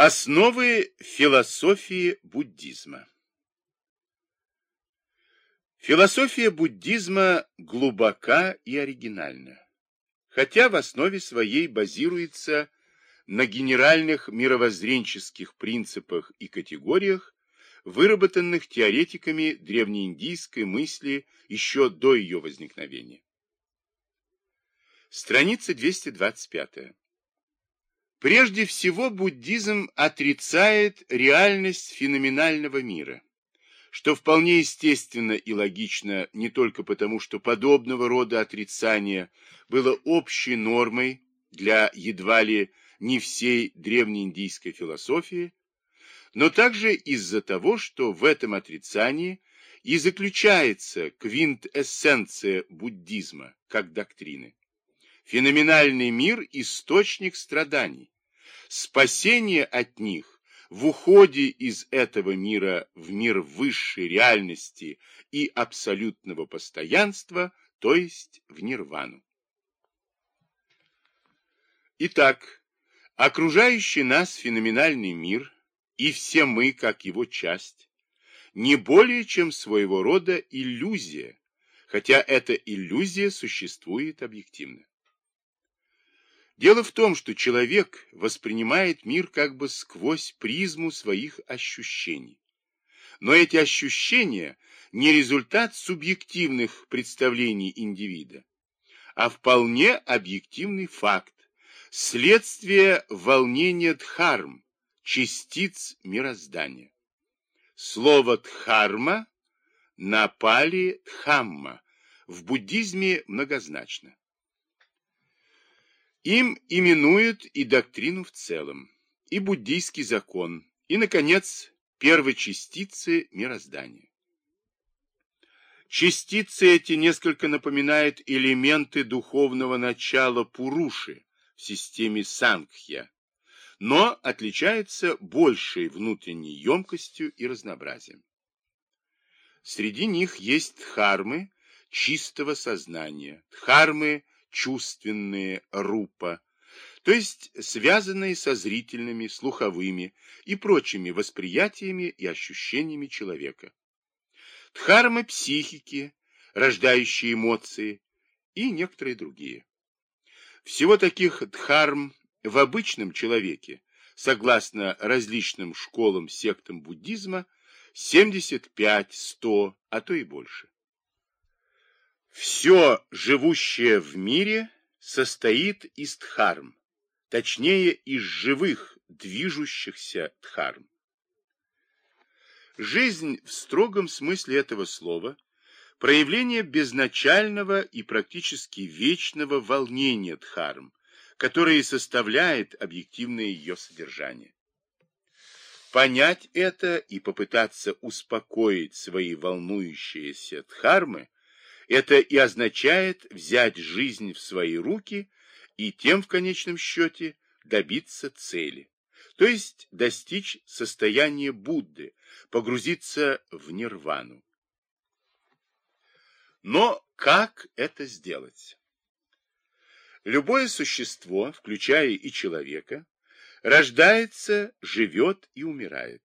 Основы философии буддизма Философия буддизма глубока и оригинальна, хотя в основе своей базируется на генеральных мировоззренческих принципах и категориях, выработанных теоретиками древнеиндийской мысли еще до ее возникновения. Страница 225. Прежде всего, буддизм отрицает реальность феноменального мира, что вполне естественно и логично не только потому, что подобного рода отрицание было общей нормой для едва ли не всей древнеиндийской философии, но также из-за того, что в этом отрицании и заключается квинтэссенция буддизма как доктрины. Феноменальный мир – источник страданий. Спасение от них в уходе из этого мира в мир высшей реальности и абсолютного постоянства, то есть в нирвану. Итак, окружающий нас феноменальный мир и все мы, как его часть, не более чем своего рода иллюзия, хотя эта иллюзия существует объективно. Дело в том, что человек воспринимает мир как бы сквозь призму своих ощущений. Но эти ощущения не результат субъективных представлений индивида, а вполне объективный факт, следствие волнения дхарм, частиц мироздания. Слово дхарма на пали дхамма в буддизме многозначно. Им именуют и доктрину в целом, и буддийский закон, и, наконец, первочастицы мироздания. Частицы эти несколько напоминают элементы духовного начала Пуруши в системе Сангхья, но отличаются большей внутренней емкостью и разнообразием. Среди них есть дхармы чистого сознания, дхармы чувственные рупа, то есть связанные со зрительными, слуховыми и прочими восприятиями и ощущениями человека. Дхармы психики, рождающие эмоции и некоторые другие. Всего таких дхарм в обычном человеке, согласно различным школам, сектам буддизма, 75, 100, а то и больше. Все живущее в мире состоит из дхарм, точнее из живых, движущихся дхарм. Жизнь в строгом смысле этого слова – проявление безначального и практически вечного волнения дхарм, которое составляет объективное ее содержание. Понять это и попытаться успокоить свои волнующиеся дхармы это и означает взять жизнь в свои руки и тем в конечном счете добиться цели, то есть достичь состояния Будды, погрузиться в нирвану. Но как это сделать? Любое существо, включая и человека, рождается, живет и умирает.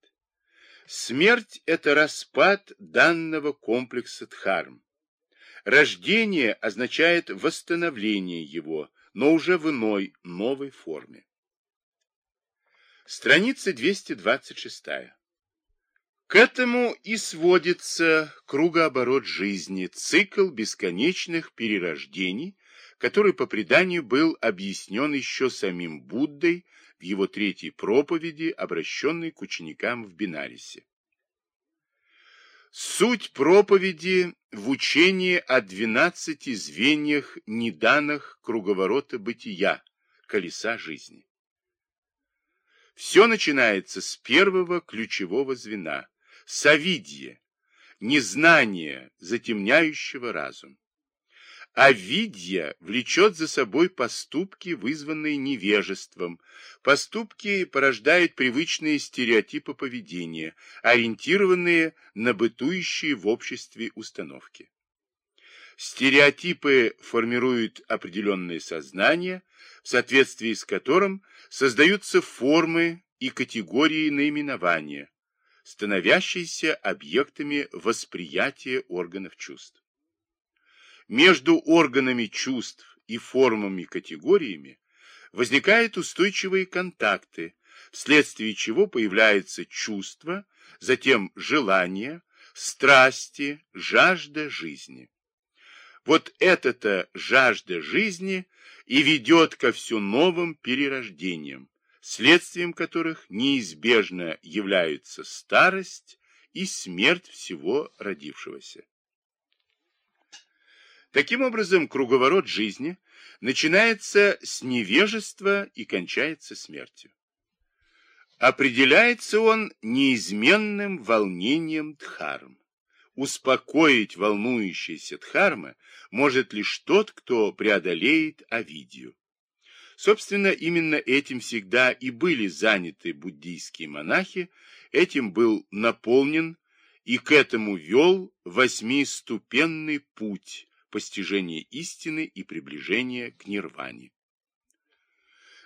Смерть – это распад данного комплекса дхарм, Рождение означает восстановление его, но уже в иной, новой форме. Страница 226. К этому и сводится кругооборот жизни, цикл бесконечных перерождений, который по преданию был объяснен еще самим Буддой в его третьей проповеди, обращенной к ученикам в Бинарисе. Суть проповеди в учении о двенадцати звеньях неданных круговорота бытия, колеса жизни. Все начинается с первого ключевого звена – совидье, незнание, затемняющего разум. А видья влечет за собой поступки, вызванные невежеством. Поступки порождают привычные стереотипы поведения, ориентированные на бытующие в обществе установки. Стереотипы формируют определенное сознание, в соответствии с которым создаются формы и категории наименования, становящиеся объектами восприятия органов чувств. Между органами чувств и формами-категориями возникают устойчивые контакты, вследствие чего появляется чувство, затем желание, страсти, жажда жизни. Вот эта-то жажда жизни и ведет ко все новым перерождениям, следствием которых неизбежно являются старость и смерть всего родившегося. Таким образом, круговорот жизни начинается с невежества и кончается смертью. Определяется он неизменным волнением дхарм. Успокоить волнующийся дхармы может лишь тот, кто преодолеет авидию. Собственно, именно этим всегда и были заняты буддийские монахи, этим был наполнен и к этому вел восьмиступенный путь постижения истины и приближения к нирване.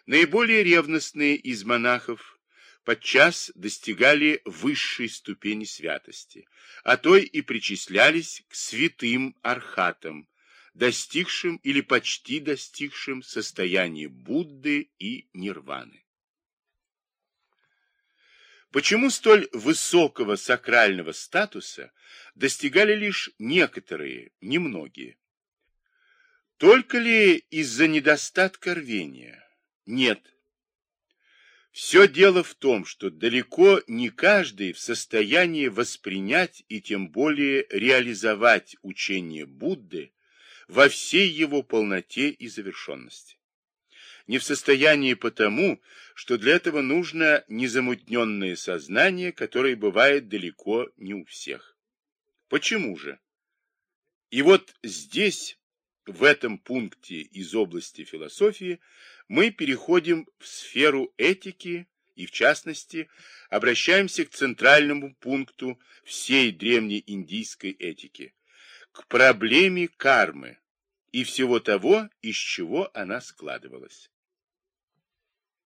Наиболее ревностные из монахов подчас достигали высшей ступени святости, а то и причислялись к святым архатам, достигшим или почти достигшим состояния Будды и Нирваны. Почему столь высокого сакрального статуса достигали лишь некоторые, немногие? Только ли из-за недостатка рвения? Нет. Все дело в том, что далеко не каждый в состоянии воспринять и тем более реализовать учение Будды во всей его полноте и завершенности. Не в состоянии потому, что для этого нужно незамутненное сознание, которое бывает далеко не у всех. Почему же? И вот здесь, в этом пункте из области философии, мы переходим в сферу этики и, в частности, обращаемся к центральному пункту всей древней индийской этики, к проблеме кармы и всего того, из чего она складывалась.